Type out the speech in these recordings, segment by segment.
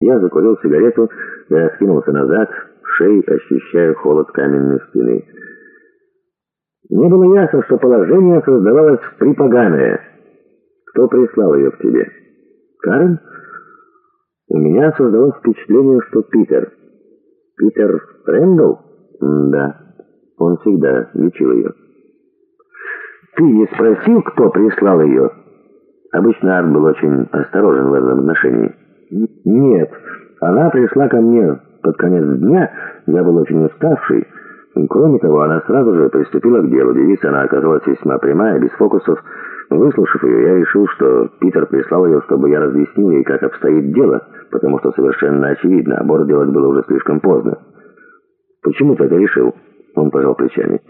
Я закурил сигарету и откинулся назад, в шее ощущая холод каменной стены. Мне было ясно, что положение создавалось припоганое. Кто прислал ее к тебе? Карен? У меня создалось впечатление, что Питер. Питер Рэндалл? Да, он всегда лечил ее. Ты не спросил, кто прислал ее? Обычно Арт был очень осторожен в этом отношении. «Нет, она пришла ко мне под конец дня, я был очень уставший. Кроме того, она сразу же приступила к делу. Девица она оказалась весьма прямая, без фокусов. Выслушав ее, я решил, что Питер прислал ее, чтобы я разъяснил ей, как обстоит дело, потому что совершенно очевидно, аборт делать было уже слишком поздно. «Почему это решил?» Он пожал плечами.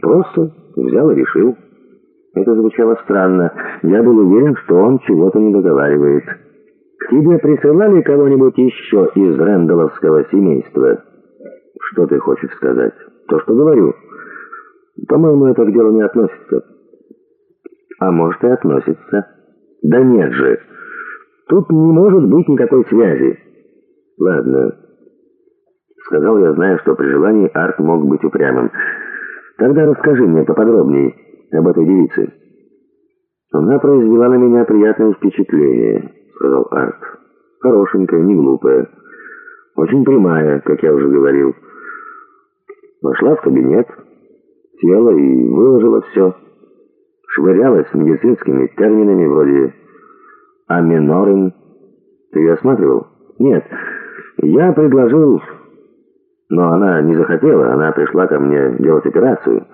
«Просто взял и решил». Это звучало странно. Я был уверен, что он чего-то не договаривает. Тебе присылали кого-нибудь еще из Рэндалловского семейства? Что ты хочешь сказать? То, что говорю. По-моему, это к делу не относится. А может и относится. Да нет же. Тут не может быть никакой связи. Ладно. Сказал я, зная, что при желании Арт мог быть упрямым. Тогда расскажи мне поподробнее об этой девице. Она произвела на меня приятное впечатление сказал Арт. «Хорошенькая, не глупая. Очень прямая, как я уже говорил. Вошла в кабинет, села и выложила все. Швырялась медицинскими терминами вроде «аминорин». Ты ее осматривал? Нет. Я предложил, но она не захотела. Она пришла ко мне делать операцию.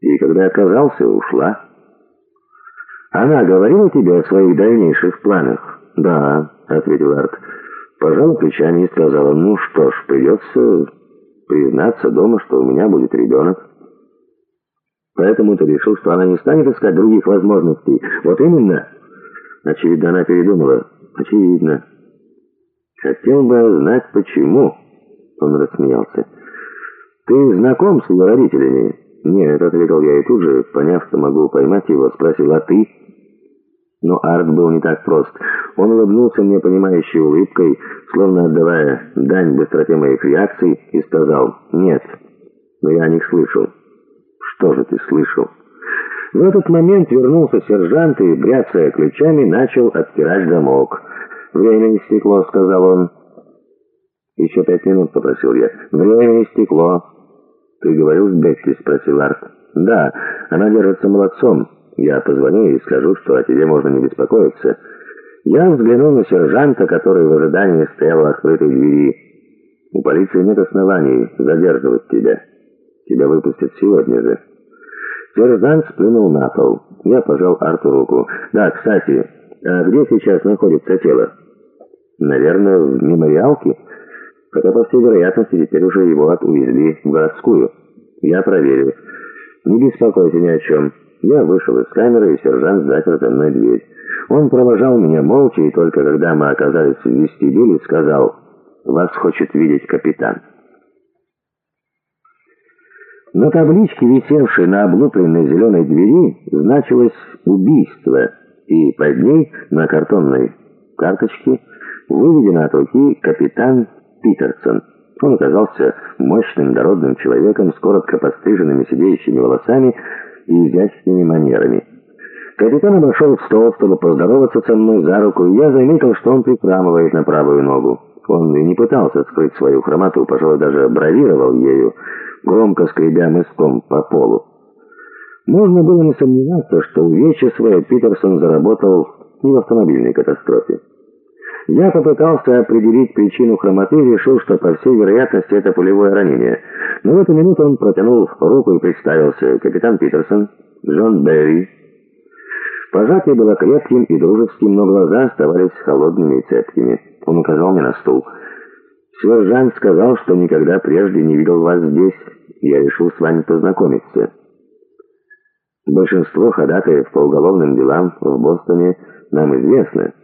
И когда я отказался, ушла. Она говорила тебе о своих дальнейших планах? Да, ответил Арт. Пожала плечами и сказала, ну что ж, придется признаться дома, что у меня будет ребенок. Поэтому ты решил, что она не станет искать других возможностей. Вот именно. Очевидно, она передумала. Очевидно. Хотел бы знать, почему. Он рассмеялся. Ты знаком с его родителями? Нет, ответил я и тут же, поняв, что могу поймать его, спросил, а ты? Но Арт был не так прост. Он улыбнулся мне понимающей улыбкой, словно отдавая дань быстроте моих реакций, и сказал «Нет, но я о них слышал». «Что же ты слышал?» В этот момент вернулся сержант и, бряцая ключами, начал отпирать замок. «Время истекло», — сказал он. «Еще пять минут», — попросил я. «Время истекло». «Ты говорил с Бетти?» — спросил Арт. «Да, она держится молодцом». Я позвоню и скажу, что о тебе можно не беспокоиться. Я взглянул на сержанта, который в ожидании стоял в открытой двери. У полиции нет оснований задерживать тебя. Тебя выпустят сегодня же. Сержант сплюнул на пол. Я пожал Арту руку. Да, кстати, а где сейчас находится тело? Наверное, в мемориалке. Хотя, по всей вероятности, теперь уже его отвезли в городскую. Я проверю. Не беспокойся ни о чем. Я вышел из камеры, и сержант запер за мной дверь. Он провожал меня молча, и только когда мы оказались в вестибюле, сказал, «Вас хочет видеть капитан». На табличке, висевшей на облупленной зеленой двери, значилось «Убийство», и под ней на картонной карточке выведено от руки «Капитан Питерсон». Он оказался мощным дородным человеком с коротко постриженными сидеющими волосами, и изящными манерами. Капитан обошел стол, чтобы поздороваться со мной за руку, и я заметил, что он прихрамывает на правую ногу. Он и не пытался скрыть свою хромоту, пожалуй, даже бравировал ею, громко скребя мыском по полу. Можно было не сомневаться, что увечье свое Питерсон заработал не в автомобильной катастрофе. Я попытался определить причину хромоты и решил, что, по всей вероятности, это пулевое ранение. Но в эту минуту он протянул руку и представился. Капитан Питерсон, Джон Берри. Пожатие было крепким и дружеским, но глаза оставались холодными и цепкими. Он указал мне на стул. «Сержант сказал, что никогда прежде не видел вас здесь. Я решил с вами познакомиться». Большинство ходатаев по уголовным делам в Бостоне нам известно.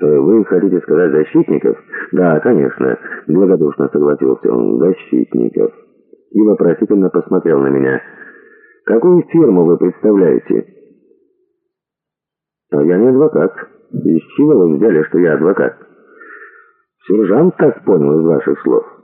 «Вы хотите сказать защитников?» «Да, конечно», — благодушно согласился он. «Защитников». И вопросительно посмотрел на меня. «Какую фирму вы представляете?» «А я не адвокат. Из чего вы взяли, что я адвокат?» Сержант так понял из ваших слов.